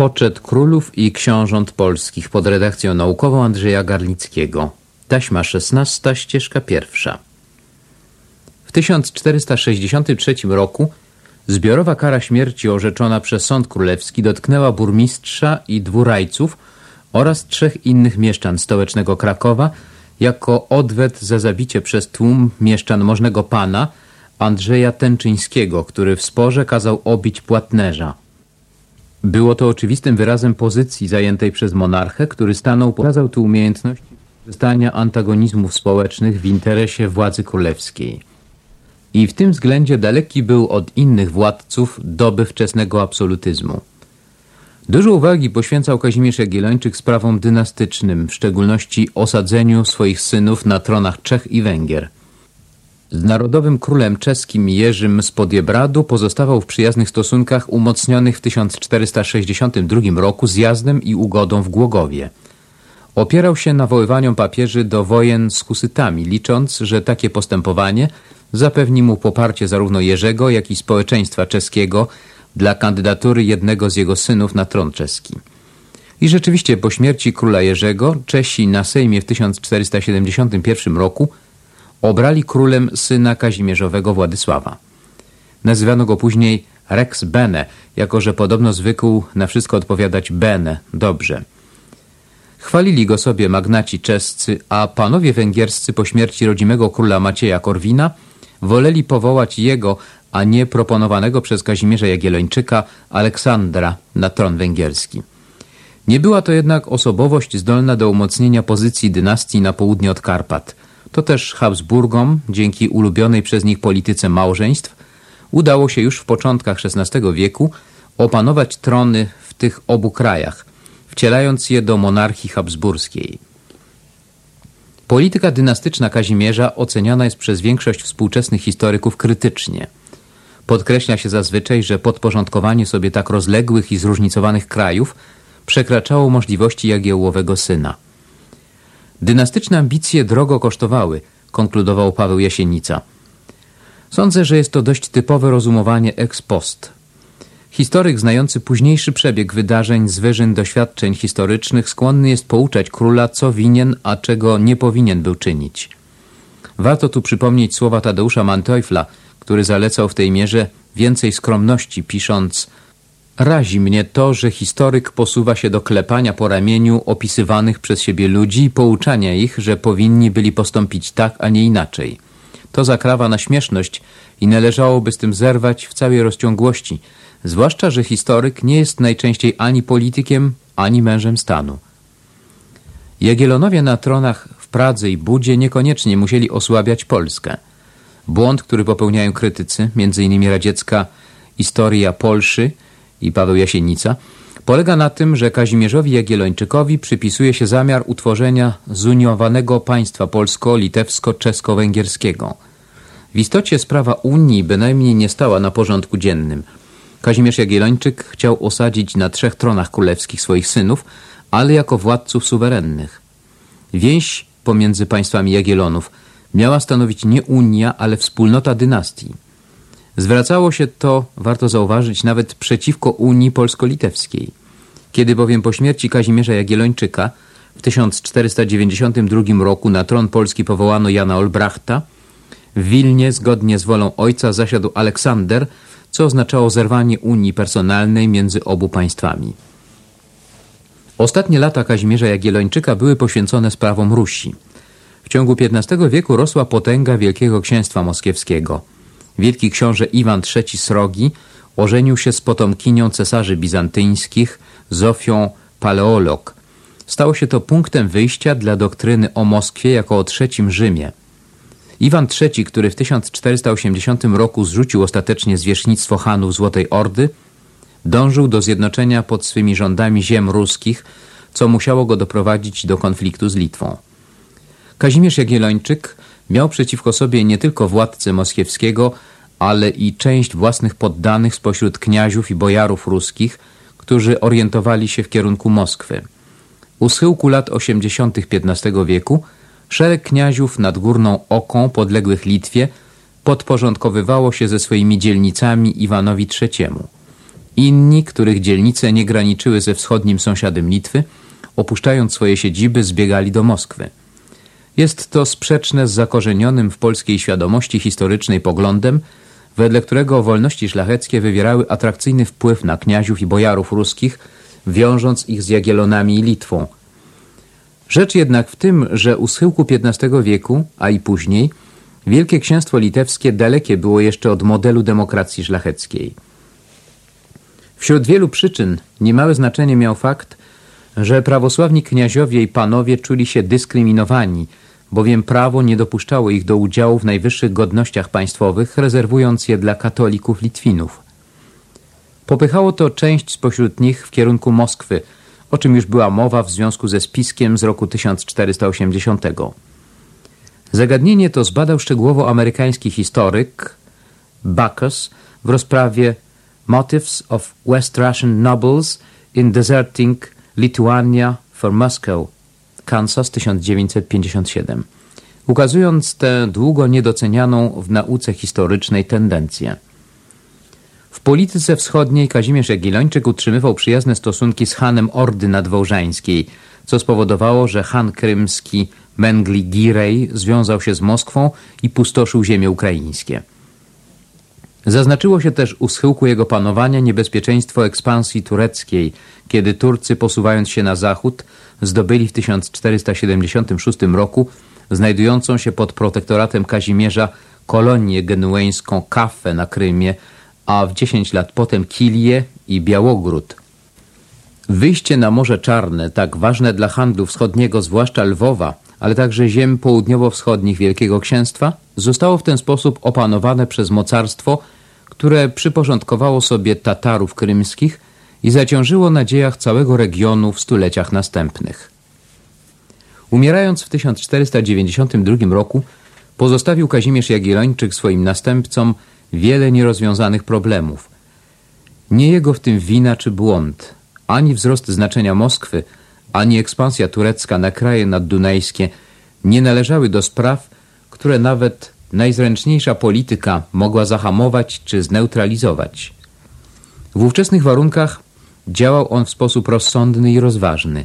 Poczet królów i książąt polskich pod redakcją naukową Andrzeja Garlickiego. Taśma 16, ścieżka pierwsza. W 1463 roku zbiorowa kara śmierci orzeczona przez sąd królewski dotknęła burmistrza i dwurajców oraz trzech innych mieszczan stołecznego Krakowa jako odwet za zabicie przez tłum mieszczan możnego pana Andrzeja Tęczyńskiego, który w sporze kazał obić płatnerza. Było to oczywistym wyrazem pozycji zajętej przez monarchę, który stanął, pokazał tu umiejętności korzystania antagonizmów społecznych w interesie władzy królewskiej. I w tym względzie daleki był od innych władców doby wczesnego absolutyzmu. Dużo uwagi poświęcał Kazimierz Jagiellończyk sprawom dynastycznym, w szczególności osadzeniu swoich synów na tronach Czech i Węgier – narodowym królem czeskim Jerzym z Podjebradu pozostawał w przyjaznych stosunkach umocnionych w 1462 roku zjazdem i ugodą w Głogowie. Opierał się nawoływaniom papieży do wojen z husytami, licząc, że takie postępowanie zapewni mu poparcie zarówno Jerzego, jak i społeczeństwa czeskiego dla kandydatury jednego z jego synów na tron czeski. I rzeczywiście po śmierci króla Jerzego Czesi na Sejmie w 1471 roku obrali królem syna Kazimierzowego Władysława. Nazywano go później Rex Bene, jako że podobno zwykł na wszystko odpowiadać Bene, dobrze. Chwalili go sobie magnaci czescy, a panowie węgierscy po śmierci rodzimego króla Macieja Korwina woleli powołać jego, a nie proponowanego przez Kazimierza Jagiellończyka Aleksandra na tron węgierski. Nie była to jednak osobowość zdolna do umocnienia pozycji dynastii na południe od Karpat – to też Habsburgom, dzięki ulubionej przez nich polityce małżeństw, udało się już w początkach XVI wieku opanować trony w tych obu krajach, wcielając je do monarchii habsburskiej. Polityka dynastyczna Kazimierza oceniana jest przez większość współczesnych historyków krytycznie. Podkreśla się zazwyczaj, że podporządkowanie sobie tak rozległych i zróżnicowanych krajów przekraczało możliwości Jagiełłowego syna. Dynastyczne ambicje drogo kosztowały, konkludował Paweł Jasienica. Sądzę, że jest to dość typowe rozumowanie ex post. Historyk znający późniejszy przebieg wydarzeń z wyżyn doświadczeń historycznych skłonny jest pouczać króla, co winien, a czego nie powinien był czynić. Warto tu przypomnieć słowa Tadeusza Manteuffla, który zalecał w tej mierze więcej skromności, pisząc Razi mnie to, że historyk posuwa się do klepania po ramieniu opisywanych przez siebie ludzi i pouczania ich, że powinni byli postąpić tak, a nie inaczej. To zakrawa na śmieszność i należałoby z tym zerwać w całej rozciągłości, zwłaszcza, że historyk nie jest najczęściej ani politykiem, ani mężem stanu. Jagiellonowie na tronach w Pradze i Budzie niekoniecznie musieli osłabiać Polskę. Błąd, który popełniają krytycy, m.in. radziecka historia Polszy, i Paweł Jasienica, polega na tym, że Kazimierzowi Jagiellończykowi przypisuje się zamiar utworzenia zuniowanego państwa polsko-litewsko-czesko-węgierskiego. W istocie sprawa Unii bynajmniej nie stała na porządku dziennym. Kazimierz Jagiellończyk chciał osadzić na trzech tronach królewskich swoich synów, ale jako władców suwerennych. Więź pomiędzy państwami Jagiellonów miała stanowić nie Unia, ale wspólnota dynastii. Zwracało się to, warto zauważyć, nawet przeciwko Unii Polsko-Litewskiej. Kiedy bowiem po śmierci Kazimierza Jagiellończyka w 1492 roku na tron Polski powołano Jana Olbrachta, w Wilnie zgodnie z wolą ojca zasiadł Aleksander, co oznaczało zerwanie unii personalnej między obu państwami. Ostatnie lata Kazimierza Jagiellończyka były poświęcone sprawom Rusi. W ciągu XV wieku rosła potęga Wielkiego Księstwa Moskiewskiego – wielki książę Iwan III Srogi ożenił się z potomkinią cesarzy bizantyńskich Zofią Paleolog. Stało się to punktem wyjścia dla doktryny o Moskwie jako o trzecim Rzymie. Iwan III, który w 1480 roku zrzucił ostatecznie zwierzchnictwo Hanów Złotej Ordy, dążył do zjednoczenia pod swymi rządami ziem ruskich, co musiało go doprowadzić do konfliktu z Litwą. Kazimierz Jagiellończyk miał przeciwko sobie nie tylko władcę moskiewskiego, ale i część własnych poddanych spośród kniaziów i bojarów ruskich, którzy orientowali się w kierunku Moskwy. U schyłku lat 80. XV wieku szereg kniaziów nad Górną Oką podległych Litwie podporządkowywało się ze swoimi dzielnicami Iwanowi III. Inni, których dzielnice nie graniczyły ze wschodnim sąsiadem Litwy, opuszczając swoje siedziby, zbiegali do Moskwy. Jest to sprzeczne z zakorzenionym w polskiej świadomości historycznej poglądem, wedle którego wolności szlacheckie wywierały atrakcyjny wpływ na kniaziów i bojarów ruskich, wiążąc ich z Jagielonami i Litwą. Rzecz jednak w tym, że u schyłku XV wieku, a i później, Wielkie Księstwo Litewskie dalekie było jeszcze od modelu demokracji szlacheckiej. Wśród wielu przyczyn niemałe znaczenie miał fakt, że prawosławni kniaziowie i panowie czuli się dyskryminowani, bowiem prawo nie dopuszczało ich do udziału w najwyższych godnościach państwowych, rezerwując je dla katolików Litwinów. Popychało to część spośród nich w kierunku Moskwy, o czym już była mowa w związku ze spiskiem z roku 1480. Zagadnienie to zbadał szczegółowo amerykański historyk Bacchus w rozprawie Motives of West Russian Nobles in Deserting Lithuania for Moscow, Kansas 1957, ukazując tę długo niedocenianą w nauce historycznej tendencję. W polityce wschodniej Kazimierz Jagiellończyk utrzymywał przyjazne stosunki z hanem Ordy Nadwołżańskiej, co spowodowało, że han krymski Mengli Girej związał się z Moskwą i pustoszył ziemie ukraińskie. Zaznaczyło się też u schyłku jego panowania niebezpieczeństwo ekspansji tureckiej, kiedy Turcy posuwając się na zachód zdobyli w 1476 roku znajdującą się pod protektoratem Kazimierza kolonię genueńską Kafę na Krymie, a w 10 lat potem Kilię i Białogród. Wyjście na Morze Czarne, tak ważne dla handlu wschodniego, zwłaszcza Lwowa, ale także ziem południowo-wschodnich Wielkiego Księstwa, zostało w ten sposób opanowane przez mocarstwo, które przyporządkowało sobie Tatarów krymskich i zaciążyło na dziejach całego regionu w stuleciach następnych. Umierając w 1492 roku, pozostawił Kazimierz Jagiellończyk swoim następcom wiele nierozwiązanych problemów. Nie jego w tym wina czy błąd, ani wzrost znaczenia Moskwy, ani ekspansja turecka na kraje naddunajskie nie należały do spraw, które nawet najzręczniejsza polityka mogła zahamować czy zneutralizować. W ówczesnych warunkach działał on w sposób rozsądny i rozważny.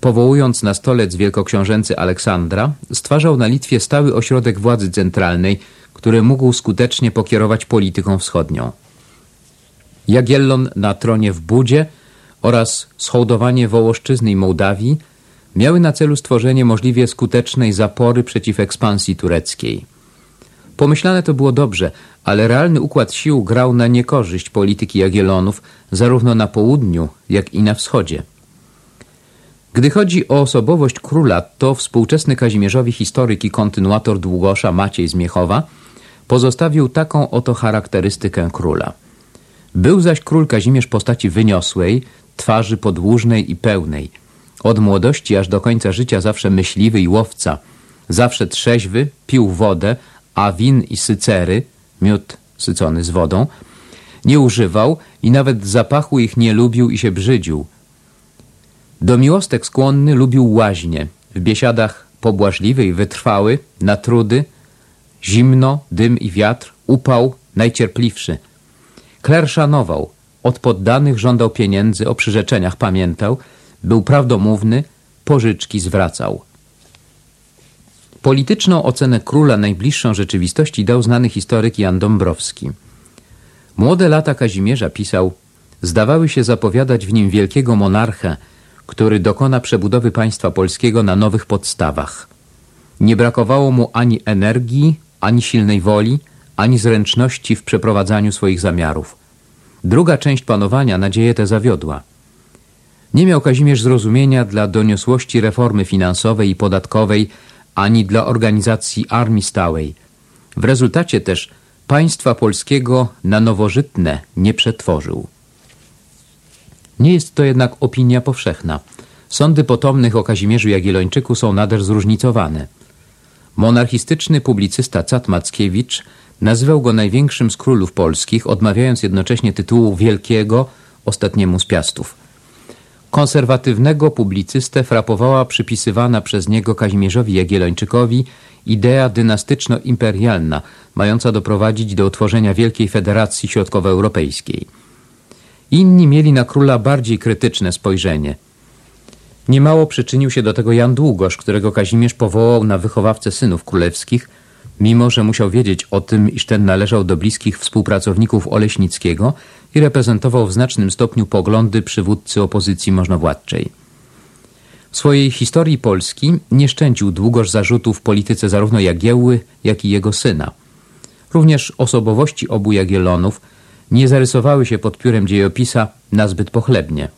Powołując na stolec wielkoksiążęcy Aleksandra, stwarzał na Litwie stały ośrodek władzy centralnej, który mógł skutecznie pokierować polityką wschodnią. Jagiellon na tronie w Budzie oraz schołdowanie Wołoszczyzny i Mołdawii miały na celu stworzenie możliwie skutecznej zapory przeciw ekspansji tureckiej. Pomyślane to było dobrze, ale realny układ sił grał na niekorzyść polityki Jagiellonów zarówno na południu, jak i na wschodzie. Gdy chodzi o osobowość króla, to współczesny Kazimierzowi historyk i kontynuator Długosza Maciej Zmiechowa pozostawił taką oto charakterystykę króla. Był zaś król Kazimierz postaci wyniosłej, twarzy podłużnej i pełnej. Od młodości aż do końca życia zawsze myśliwy i łowca. Zawsze trzeźwy, pił wodę, a win i sycery, miód sycony z wodą, nie używał i nawet zapachu ich nie lubił i się brzydził. Do miłostek skłonny lubił łaźnie, w biesiadach pobłażliwy i wytrwały, na trudy, zimno, dym i wiatr, upał, najcierpliwszy. Kler szanował, od poddanych żądał pieniędzy, o przyrzeczeniach pamiętał, był prawdomówny, pożyczki zwracał. Polityczną ocenę króla najbliższą rzeczywistości dał znany historyk Jan Dąbrowski. Młode lata Kazimierza pisał, zdawały się zapowiadać w nim wielkiego monarchę, który dokona przebudowy państwa polskiego na nowych podstawach. Nie brakowało mu ani energii, ani silnej woli, ani zręczności w przeprowadzaniu swoich zamiarów. Druga część panowania nadzieję te zawiodła. Nie miał Kazimierz zrozumienia dla doniosłości reformy finansowej i podatkowej, ani dla organizacji armii stałej. W rezultacie też państwa polskiego na nowożytne nie przetworzył. Nie jest to jednak opinia powszechna. Sądy potomnych o Kazimierzu Jagiellończyku są nader zróżnicowane. Monarchistyczny publicysta Cat Mackiewicz nazywał go największym z królów polskich, odmawiając jednocześnie tytułu wielkiego ostatniemu z piastów. Konserwatywnego publicystę frapowała przypisywana przez niego Kazimierzowi Jagiellończykowi idea dynastyczno-imperialna, mająca doprowadzić do utworzenia Wielkiej Federacji Środkowoeuropejskiej. Inni mieli na króla bardziej krytyczne spojrzenie. Niemało przyczynił się do tego Jan Długosz, którego Kazimierz powołał na wychowawcę synów królewskich, mimo że musiał wiedzieć o tym, iż ten należał do bliskich współpracowników Oleśnickiego i reprezentował w znacznym stopniu poglądy przywódcy opozycji możnowładczej. W swojej historii Polski nie szczędził Długosz zarzutów polityce zarówno Jagiełły, jak i jego syna. Również osobowości obu Jagiellonów nie zarysowały się pod piórem dziejopisa nazbyt pochlebnie.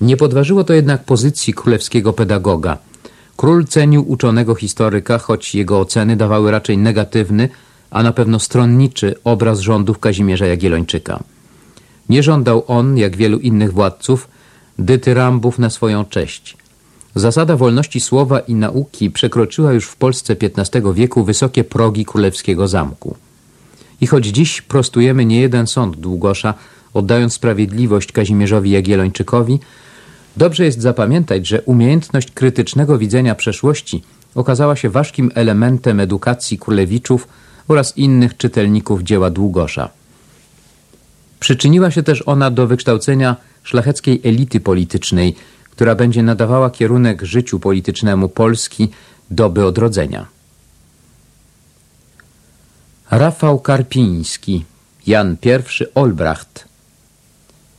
Nie podważyło to jednak pozycji królewskiego pedagoga. Król cenił uczonego historyka, choć jego oceny dawały raczej negatywny, a na pewno stronniczy obraz rządów Kazimierza Jagiellończyka. Nie żądał on, jak wielu innych władców, dytyrambów na swoją cześć. Zasada wolności słowa i nauki przekroczyła już w Polsce XV wieku wysokie progi królewskiego zamku. I choć dziś prostujemy niejeden sąd Długosza, oddając sprawiedliwość Kazimierzowi Jagiellończykowi, dobrze jest zapamiętać, że umiejętność krytycznego widzenia przeszłości okazała się ważkim elementem edukacji królewiczów oraz innych czytelników dzieła Długosza. Przyczyniła się też ona do wykształcenia szlacheckiej elity politycznej, która będzie nadawała kierunek życiu politycznemu Polski doby odrodzenia. Rafał Karpiński, Jan I Olbracht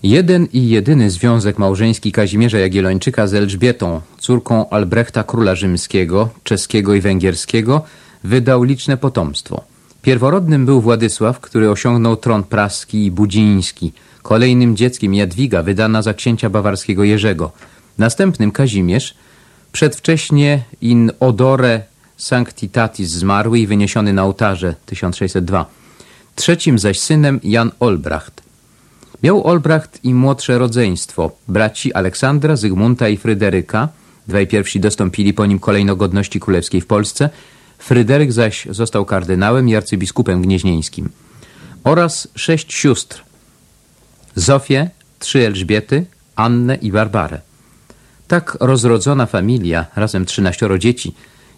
Jeden i jedyny związek małżeński Kazimierza Jagiellończyka z Elżbietą, córką Albrechta Króla Rzymskiego, czeskiego i węgierskiego, wydał liczne potomstwo. Pierworodnym był Władysław, który osiągnął tron praski i budziński. Kolejnym dzieckiem Jadwiga, wydana za księcia bawarskiego Jerzego. Następnym Kazimierz, przedwcześnie in odore sanctitatis zmarły i wyniesiony na ołtarze 1602. Trzecim zaś synem Jan Olbracht. Miał Olbracht i młodsze rodzeństwo, braci Aleksandra, Zygmunta i Fryderyka. Dwaj pierwsi dostąpili po nim kolejno godności królewskiej w Polsce. Fryderyk zaś został kardynałem i arcybiskupem gnieźnieńskim. Oraz sześć sióstr. Zofię, trzy Elżbiety, Annę i Barbarę. Tak rozrodzona familia, razem trzynaścioro dzieci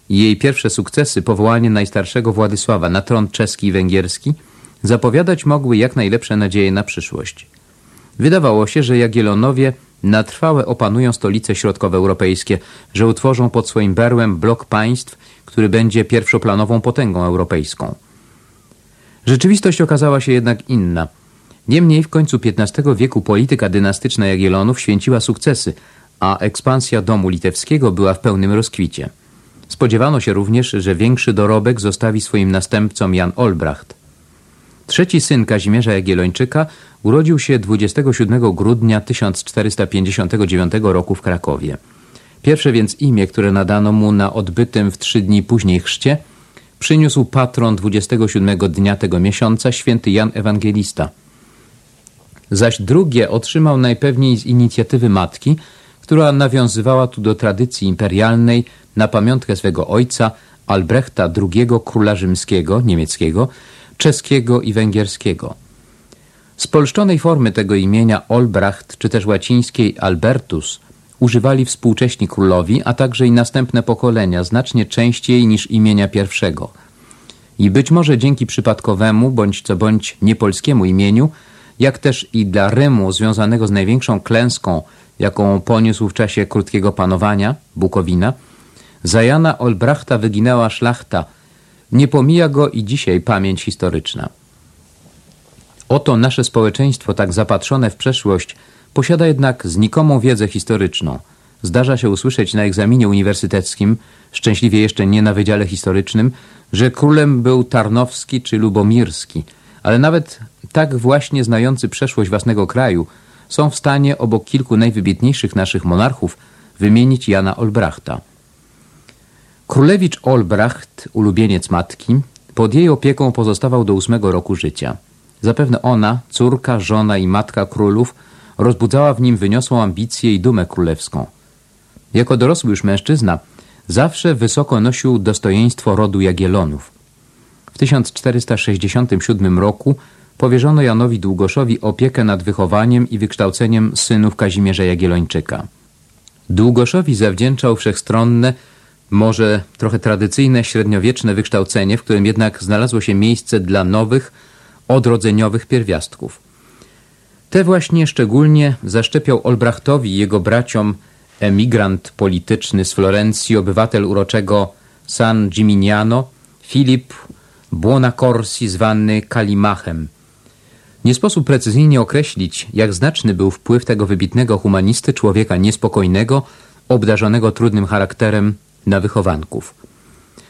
i jej pierwsze sukcesy, powołanie najstarszego Władysława na tron czeski i węgierski, zapowiadać mogły jak najlepsze nadzieje na przyszłość. Wydawało się, że Jagiellonowie na trwałe opanują stolice środkowoeuropejskie, że utworzą pod swoim berłem blok państw, który będzie pierwszoplanową potęgą europejską. Rzeczywistość okazała się jednak inna. Niemniej w końcu XV wieku polityka dynastyczna Jagiellonów święciła sukcesy, a ekspansja domu litewskiego była w pełnym rozkwicie. Spodziewano się również, że większy dorobek zostawi swoim następcom Jan Olbracht. Trzeci syn Kazimierza Jagiellończyka urodził się 27 grudnia 1459 roku w Krakowie. Pierwsze więc imię, które nadano mu na odbytym w trzy dni później chrzcie, przyniósł patron 27 dnia tego miesiąca, święty Jan Ewangelista. Zaś drugie otrzymał najpewniej z inicjatywy matki, która nawiązywała tu do tradycji imperialnej na pamiątkę swego ojca, Albrechta II króla rzymskiego, niemieckiego, czeskiego i węgierskiego. Spolszczonej formy tego imienia Olbracht, czy też łacińskiej Albertus, używali współcześni królowi, a także i następne pokolenia, znacznie częściej niż imienia pierwszego. I być może dzięki przypadkowemu, bądź co bądź niepolskiemu imieniu, jak też i dla Rymu związanego z największą klęską, jaką poniósł w czasie krótkiego panowania, Bukowina, za Jana Olbrachta wyginęła szlachta – nie pomija go i dzisiaj pamięć historyczna. Oto nasze społeczeństwo, tak zapatrzone w przeszłość, posiada jednak znikomą wiedzę historyczną. Zdarza się usłyszeć na egzaminie uniwersyteckim, szczęśliwie jeszcze nie na wydziale historycznym, że królem był Tarnowski czy Lubomirski, ale nawet tak właśnie znający przeszłość własnego kraju są w stanie obok kilku najwybitniejszych naszych monarchów wymienić Jana Olbrachta. Królewicz Olbracht, ulubieniec matki, pod jej opieką pozostawał do ósmego roku życia. Zapewne ona, córka, żona i matka królów, rozbudzała w nim wyniosłą ambicję i dumę królewską. Jako dorosły już mężczyzna zawsze wysoko nosił dostojeństwo rodu Jagielonów. W 1467 roku powierzono Janowi Długoszowi opiekę nad wychowaniem i wykształceniem synów Kazimierza Jagiellończyka. Długoszowi zawdzięczał wszechstronne, może trochę tradycyjne, średniowieczne wykształcenie, w którym jednak znalazło się miejsce dla nowych, odrodzeniowych pierwiastków. Te właśnie szczególnie zaszczepiał Olbrachtowi i jego braciom emigrant polityczny z Florencji, obywatel uroczego San Gimignano, Filip Buonacorsi zwany Kalimachem. Nie sposób precyzyjnie określić, jak znaczny był wpływ tego wybitnego humanisty, człowieka niespokojnego, obdarzonego trudnym charakterem na wychowanków.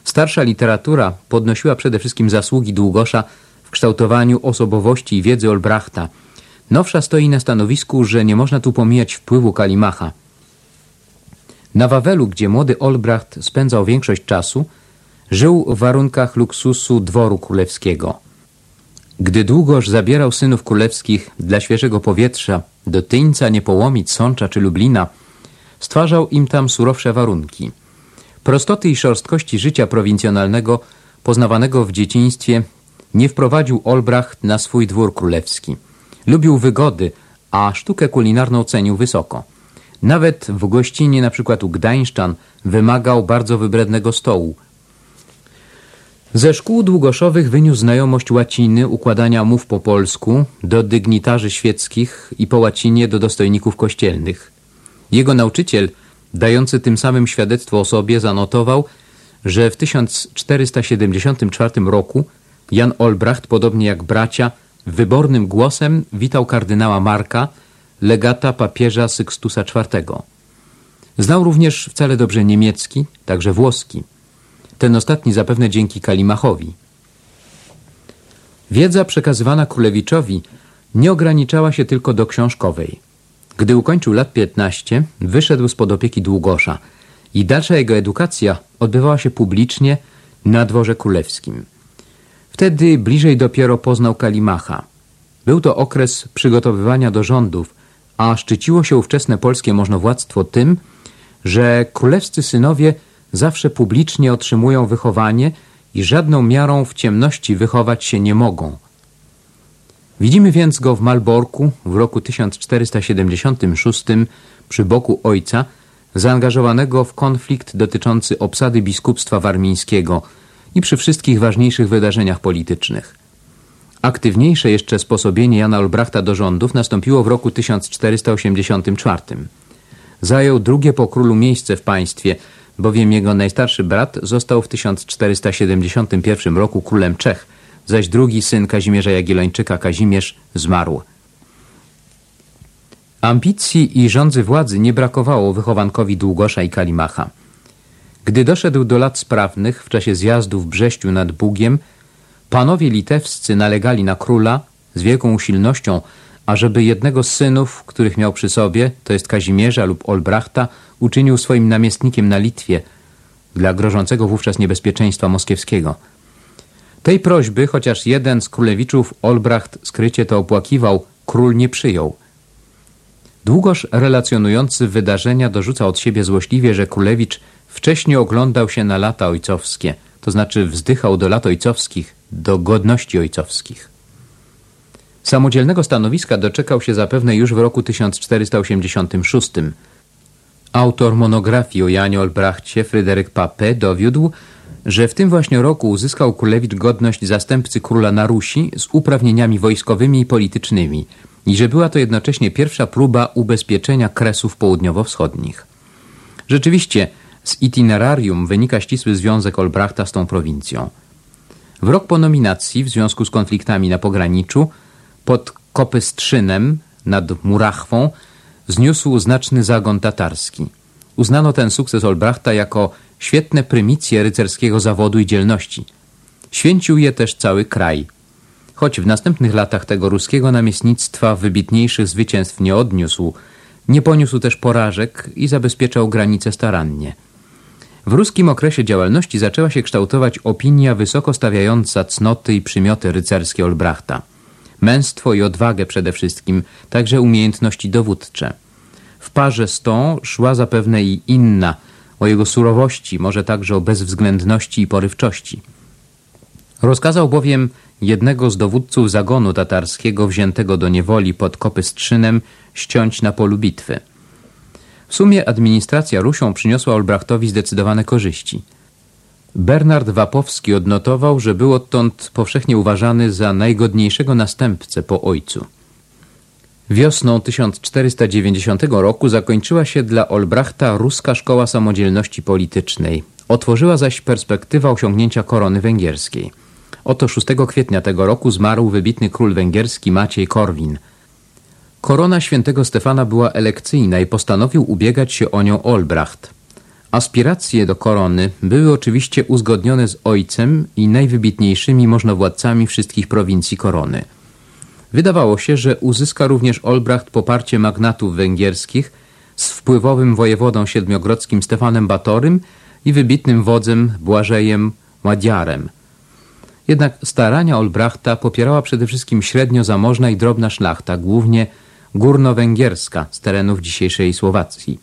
Starsza literatura podnosiła przede wszystkim zasługi Długosza w kształtowaniu osobowości i wiedzy Olbrachta. Nowsza stoi na stanowisku, że nie można tu pomijać wpływu Kalimacha. Na Wawelu, gdzie młody Olbracht spędzał większość czasu, żył w warunkach luksusu dworu królewskiego. Gdy Długosz zabierał synów królewskich dla świeżego powietrza do Tyńca, Niepołomic, Sącza czy Lublina, stwarzał im tam surowsze warunki. Prostoty i szorstkości życia prowincjonalnego, poznawanego w dzieciństwie, nie wprowadził Olbracht na swój dwór królewski. Lubił wygody, a sztukę kulinarną cenił wysoko. Nawet w gościnie, na przykład u Gdańszczan, wymagał bardzo wybrednego stołu. Ze szkół długoszowych wyniósł znajomość łaciny, układania mów po polsku, do dygnitarzy świeckich i po łacinie do dostojników kościelnych. Jego nauczyciel, dający tym samym świadectwo o sobie, zanotował, że w 1474 roku Jan Olbracht, podobnie jak bracia, wybornym głosem witał kardynała Marka, legata papieża Sykstusa IV. Znał również wcale dobrze niemiecki, także włoski. Ten ostatni zapewne dzięki Kalimachowi. Wiedza przekazywana królewiczowi nie ograniczała się tylko do książkowej. Gdy ukończył lat 15, wyszedł spod opieki Długosza i dalsza jego edukacja odbywała się publicznie na dworze królewskim. Wtedy bliżej dopiero poznał Kalimacha. Był to okres przygotowywania do rządów, a szczyciło się ówczesne polskie możnowładztwo tym, że królewscy synowie zawsze publicznie otrzymują wychowanie i żadną miarą w ciemności wychować się nie mogą. Widzimy więc go w Malborku w roku 1476 przy boku ojca, zaangażowanego w konflikt dotyczący obsady biskupstwa warmińskiego i przy wszystkich ważniejszych wydarzeniach politycznych. Aktywniejsze jeszcze sposobienie Jana Olbrachta do rządów nastąpiło w roku 1484. Zajął drugie po królu miejsce w państwie, bowiem jego najstarszy brat został w 1471 roku królem Czech, zaś drugi syn Kazimierza Jagiellończyka, Kazimierz, zmarł. Ambicji i rządzy władzy nie brakowało wychowankowi Długosza i Kalimacha. Gdy doszedł do lat sprawnych w czasie zjazdu w Brześciu nad Bugiem, panowie litewscy nalegali na króla z wielką usilnością, ażeby jednego z synów, których miał przy sobie, to jest Kazimierza lub Olbrachta, uczynił swoim namiestnikiem na Litwie dla grożącego wówczas niebezpieczeństwa moskiewskiego. Tej prośby, chociaż jeden z królewiczów, Olbracht, skrycie to opłakiwał, król nie przyjął. Długoż relacjonujący wydarzenia dorzuca od siebie złośliwie, że królewicz wcześniej oglądał się na lata ojcowskie, to znaczy wzdychał do lat ojcowskich, do godności ojcowskich. Samodzielnego stanowiska doczekał się zapewne już w roku 1486. Autor monografii o Janie Olbrachcie, Fryderyk Pape, dowiódł, że w tym właśnie roku uzyskał królewicz godność zastępcy króla na Rusi z uprawnieniami wojskowymi i politycznymi i że była to jednocześnie pierwsza próba ubezpieczenia kresów południowo-wschodnich. Rzeczywiście z itinerarium wynika ścisły związek Olbrachta z tą prowincją. W rok po nominacji, w związku z konfliktami na pograniczu, pod Kopystrzynem nad Murachwą zniósł znaczny zagon tatarski. Uznano ten sukces Olbrachta jako świetne prymicje rycerskiego zawodu i dzielności. Święcił je też cały kraj. Choć w następnych latach tego ruskiego namiestnictwa wybitniejszych zwycięstw nie odniósł, nie poniósł też porażek i zabezpieczał granice starannie. W ruskim okresie działalności zaczęła się kształtować opinia wysoko stawiająca cnoty i przymioty rycerskie Olbrachta. Męstwo i odwagę przede wszystkim, także umiejętności dowódcze. W parze z tą szła zapewne i inna, o jego surowości, może także o bezwzględności i porywczości. Rozkazał bowiem jednego z dowódców zagonu tatarskiego wziętego do niewoli pod Kopystrzynem ściąć na polu bitwy. W sumie administracja Rusią przyniosła Olbrachtowi zdecydowane korzyści. Bernard Wapowski odnotował, że był odtąd powszechnie uważany za najgodniejszego następcę po ojcu. Wiosną 1490 roku zakończyła się dla Olbrachta ruska szkoła samodzielności politycznej. Otworzyła zaś perspektywa osiągnięcia korony węgierskiej. Oto 6 kwietnia tego roku zmarł wybitny król węgierski Maciej Korwin. Korona świętego Stefana była elekcyjna i postanowił ubiegać się o nią Olbracht. Aspiracje do korony były oczywiście uzgodnione z ojcem i najwybitniejszymi możnowładcami wszystkich prowincji korony. Wydawało się, że uzyska również Olbracht poparcie magnatów węgierskich z wpływowym wojewodą siedmiogrodzkim Stefanem Batorym i wybitnym wodzem Błażejem Ładziarem. Jednak starania Olbrachta popierała przede wszystkim średnio zamożna i drobna szlachta, głównie górnowęgierska z terenów dzisiejszej Słowacji.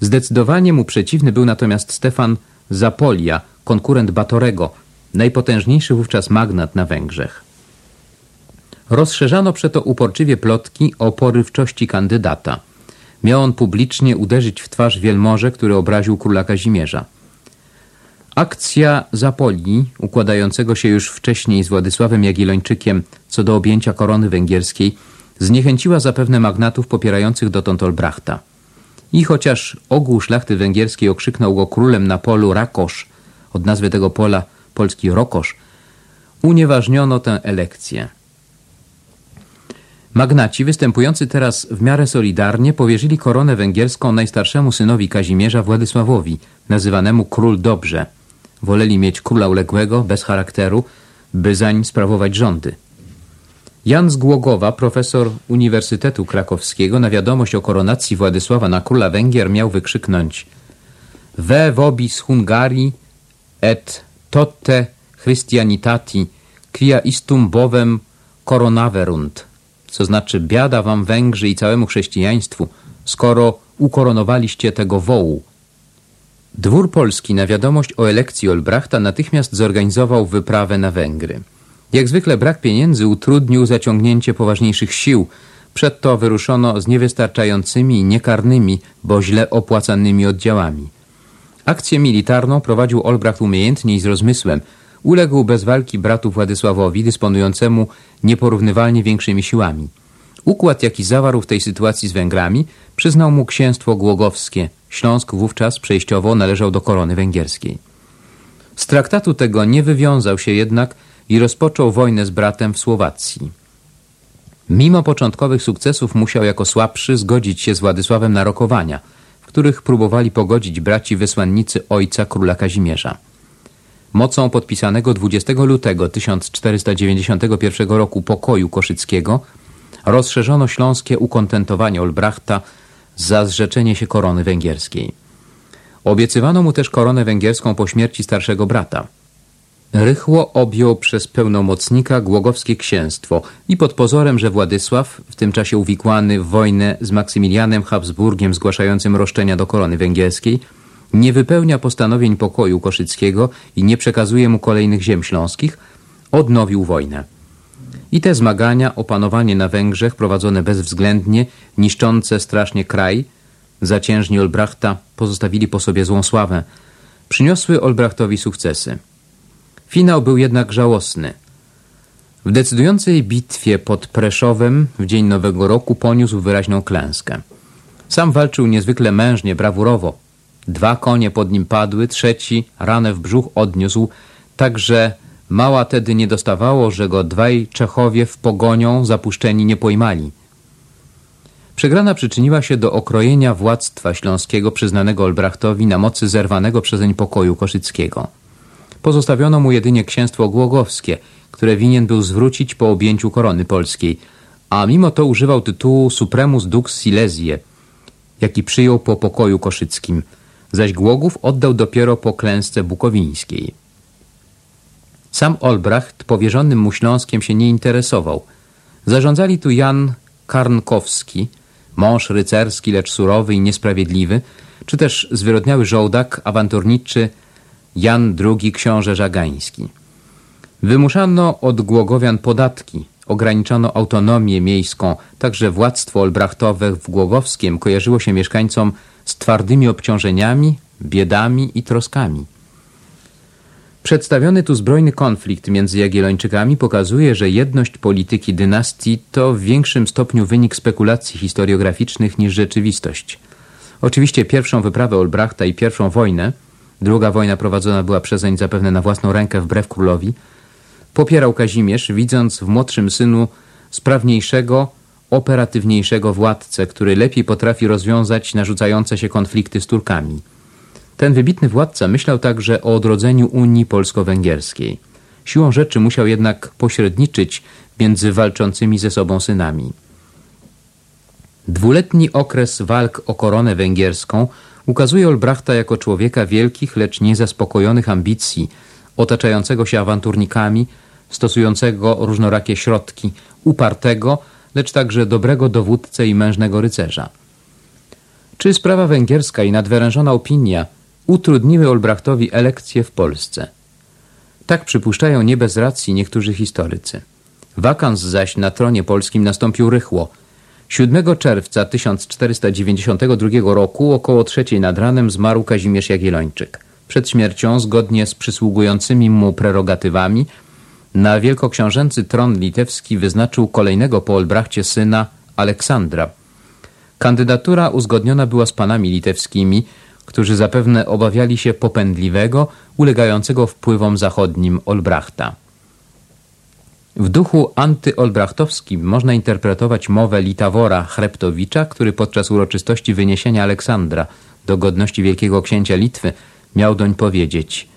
Zdecydowanie mu przeciwny był natomiast Stefan Zapolia, konkurent Batorego, najpotężniejszy wówczas magnat na Węgrzech. Rozszerzano przeto uporczywie plotki o porywczości kandydata. Miał on publicznie uderzyć w twarz wielmoże, który obraził króla Kazimierza. Akcja Zapoli, układającego się już wcześniej z Władysławem Jagiellończykiem co do objęcia korony węgierskiej, zniechęciła zapewne magnatów popierających dotąd Olbrachta. I chociaż ogół szlachty węgierskiej okrzyknął go królem na polu Rakosz, od nazwy tego pola polski Rokosz, unieważniono tę elekcję. Magnaci, występujący teraz w miarę solidarnie, powierzyli koronę węgierską najstarszemu synowi Kazimierza Władysławowi, nazywanemu Król Dobrze. Woleli mieć króla uległego, bez charakteru, by zań sprawować rządy. Jan z Głogowa, profesor Uniwersytetu Krakowskiego, na wiadomość o koronacji Władysława na króla Węgier miał wykrzyknąć Ve vobis Hungarii et totte Christianitati quia istum bowem coronaverunt co znaczy biada wam Węgrzy i całemu chrześcijaństwu, skoro ukoronowaliście tego wołu. Dwór polski na wiadomość o elekcji Olbrachta natychmiast zorganizował wyprawę na Węgry. Jak zwykle brak pieniędzy utrudnił zaciągnięcie poważniejszych sił. Przedto wyruszono z niewystarczającymi niekarnymi, bo źle opłacanymi oddziałami. Akcję militarną prowadził Olbracht umiejętnie i z rozmysłem – uległ bez walki bratu Władysławowi, dysponującemu nieporównywalnie większymi siłami. Układ, jaki zawarł w tej sytuacji z Węgrami, przyznał mu księstwo głogowskie. Śląsk wówczas przejściowo należał do korony węgierskiej. Z traktatu tego nie wywiązał się jednak i rozpoczął wojnę z bratem w Słowacji. Mimo początkowych sukcesów musiał jako słabszy zgodzić się z Władysławem na rokowania, w których próbowali pogodzić braci wysłannicy ojca króla Kazimierza. Mocą podpisanego 20 lutego 1491 roku pokoju koszyckiego rozszerzono śląskie ukontentowanie Olbrachta za zrzeczenie się korony węgierskiej. Obiecywano mu też koronę węgierską po śmierci starszego brata. Rychło objął przez pełnomocnika Głogowskie księstwo i pod pozorem, że Władysław, w tym czasie uwikłany w wojnę z Maksymilianem Habsburgiem zgłaszającym roszczenia do korony węgierskiej, nie wypełnia postanowień pokoju koszyckiego i nie przekazuje mu kolejnych ziem śląskich, odnowił wojnę. I te zmagania, opanowanie na Węgrzech prowadzone bezwzględnie, niszczące strasznie kraj, zaciężni Olbrachta pozostawili po sobie złą sławę, przyniosły Olbrachtowi sukcesy. Finał był jednak żałosny. W decydującej bitwie pod Preszowem w dzień Nowego Roku poniósł wyraźną klęskę. Sam walczył niezwykle mężnie, brawurowo, Dwa konie pod nim padły, trzeci ranę w brzuch odniósł, tak że mała tedy nie dostawało, że go dwaj Czechowie w pogonią zapuszczeni nie pojmali. Przegrana przyczyniła się do okrojenia władztwa śląskiego przyznanego Olbrachtowi na mocy zerwanego przezeń pokoju koszyckiego. Pozostawiono mu jedynie księstwo głogowskie, które winien był zwrócić po objęciu korony polskiej, a mimo to używał tytułu Supremus Dux Silesie, jaki przyjął po pokoju koszyckim – zaś Głogów oddał dopiero po klęsce bukowińskiej. Sam Olbracht powierzonym mu Śląskiem się nie interesował. Zarządzali tu Jan Karnkowski, mąż rycerski, lecz surowy i niesprawiedliwy, czy też zwyrodniały żołdak, awanturniczy Jan II książę Żagański. Wymuszano od Głogowian podatki, ograniczano autonomię miejską, także władztwo olbrachtowe w Głogowskiem kojarzyło się mieszkańcom z twardymi obciążeniami, biedami i troskami. Przedstawiony tu zbrojny konflikt między Jagiellończykami pokazuje, że jedność polityki dynastii to w większym stopniu wynik spekulacji historiograficznych niż rzeczywistość. Oczywiście pierwszą wyprawę Olbrachta i pierwszą wojnę, druga wojna prowadzona była przezeń zapewne na własną rękę wbrew królowi, popierał Kazimierz, widząc w młodszym synu sprawniejszego, operatywniejszego władcę, który lepiej potrafi rozwiązać narzucające się konflikty z Turkami. Ten wybitny władca myślał także o odrodzeniu Unii Polsko-Węgierskiej. Siłą rzeczy musiał jednak pośredniczyć między walczącymi ze sobą synami. Dwuletni okres walk o koronę węgierską ukazuje Olbrachta jako człowieka wielkich, lecz niezaspokojonych ambicji, otaczającego się awanturnikami, stosującego różnorakie środki, upartego, lecz także dobrego dowódcę i mężnego rycerza. Czy sprawa węgierska i nadwyrężona opinia utrudniły Olbrachtowi elekcję w Polsce? Tak przypuszczają nie bez racji niektórzy historycy. Wakans zaś na tronie polskim nastąpił rychło. 7 czerwca 1492 roku około trzeciej nad ranem zmarł Kazimierz Jagiellończyk. Przed śmiercią, zgodnie z przysługującymi mu prerogatywami, na wielkoksiążęcy tron litewski wyznaczył kolejnego po Olbrachcie syna Aleksandra. Kandydatura uzgodniona była z panami litewskimi, którzy zapewne obawiali się popędliwego, ulegającego wpływom zachodnim Olbrachta. W duchu antyolbrachtowskim można interpretować mowę Litawora Chreptowicza, który podczas uroczystości wyniesienia Aleksandra do godności wielkiego księcia Litwy miał doń powiedzieć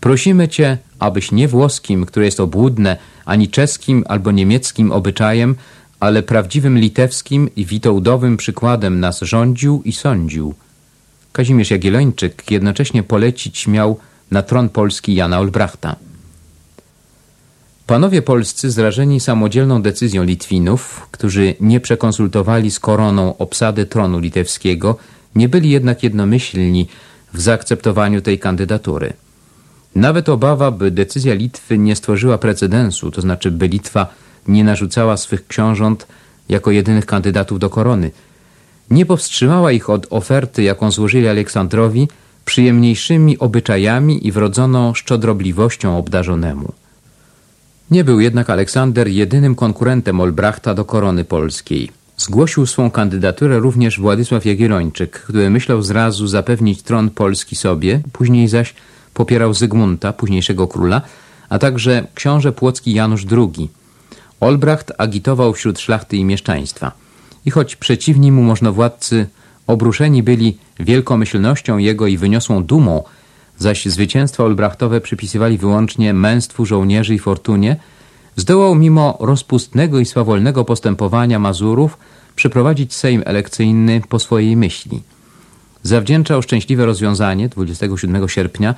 Prosimy Cię, abyś nie włoskim, które jest obłudne, ani czeskim albo niemieckim obyczajem, ale prawdziwym litewskim i witołdowym przykładem nas rządził i sądził. Kazimierz Jagiellończyk jednocześnie polecić miał na tron Polski Jana Olbrachta. Panowie polscy zrażeni samodzielną decyzją Litwinów, którzy nie przekonsultowali z koroną obsady tronu litewskiego, nie byli jednak jednomyślni w zaakceptowaniu tej kandydatury. Nawet obawa, by decyzja Litwy nie stworzyła precedensu, to znaczy by Litwa nie narzucała swych książąt jako jedynych kandydatów do korony, nie powstrzymała ich od oferty, jaką złożyli Aleksandrowi, przyjemniejszymi obyczajami i wrodzoną szczodrobliwością obdarzonemu. Nie był jednak Aleksander jedynym konkurentem Olbrachta do korony polskiej. Zgłosił swą kandydaturę również Władysław Jagiellończyk, który myślał zrazu zapewnić tron polski sobie, później zaś popierał Zygmunta, późniejszego króla, a także książę płocki Janusz II. Olbracht agitował wśród szlachty i mieszczaństwa. I choć przeciwni mu możnowładcy obruszeni byli wielkomyślnością jego i wyniosłą dumą, zaś zwycięstwa Olbrachtowe przypisywali wyłącznie męstwu żołnierzy i fortunie, zdołał mimo rozpustnego i swawolnego postępowania Mazurów przeprowadzić sejm elekcyjny po swojej myśli. Zawdzięczał szczęśliwe rozwiązanie 27 sierpnia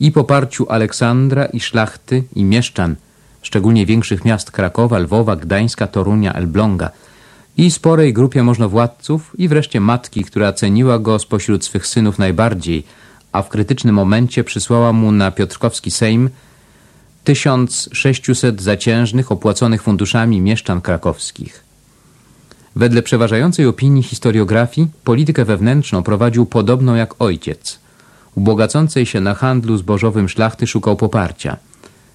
i poparciu Aleksandra i szlachty i mieszczan, szczególnie większych miast Krakowa, Lwowa, Gdańska, Torunia, Elbląga i sporej grupie możnowładców i wreszcie matki, która ceniła go spośród swych synów najbardziej, a w krytycznym momencie przysłała mu na Piotrkowski Sejm 1600 zaciężnych opłaconych funduszami mieszczan krakowskich. Wedle przeważającej opinii historiografii politykę wewnętrzną prowadził podobną jak ojciec – ubogacącej się na handlu zbożowym szlachty szukał poparcia.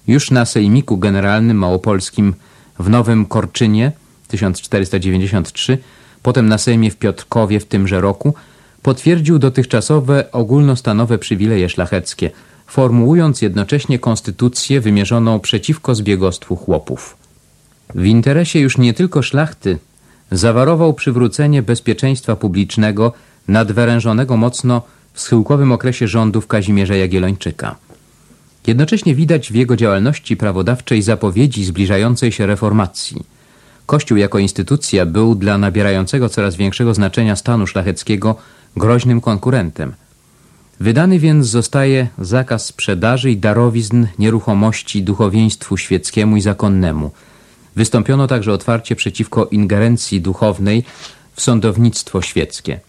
Już na sejmiku generalnym małopolskim w Nowym Korczynie 1493, potem na sejmie w Piotrkowie w tymże roku, potwierdził dotychczasowe ogólnostanowe przywileje szlacheckie, formułując jednocześnie konstytucję wymierzoną przeciwko zbiegostwu chłopów. W interesie już nie tylko szlachty zawarował przywrócenie bezpieczeństwa publicznego nadwyrężonego mocno w schyłkowym okresie rządów Kazimierza Jagiellończyka. Jednocześnie widać w jego działalności prawodawczej zapowiedzi zbliżającej się reformacji. Kościół jako instytucja był dla nabierającego coraz większego znaczenia stanu szlacheckiego groźnym konkurentem. Wydany więc zostaje zakaz sprzedaży i darowizn nieruchomości duchowieństwu świeckiemu i zakonnemu. Wystąpiono także otwarcie przeciwko ingerencji duchownej w sądownictwo świeckie.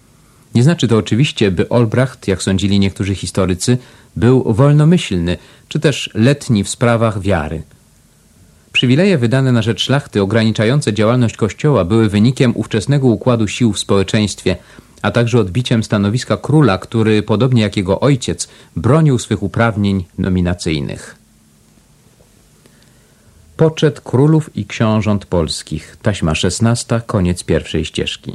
Nie znaczy to oczywiście, by Olbracht, jak sądzili niektórzy historycy, był wolnomyślny, czy też letni w sprawach wiary. Przywileje wydane na rzecz szlachty ograniczające działalność kościoła były wynikiem ówczesnego układu sił w społeczeństwie, a także odbiciem stanowiska króla, który, podobnie jak jego ojciec, bronił swych uprawnień nominacyjnych. Poczet królów i książąt polskich. Taśma szesnasta, koniec pierwszej ścieżki.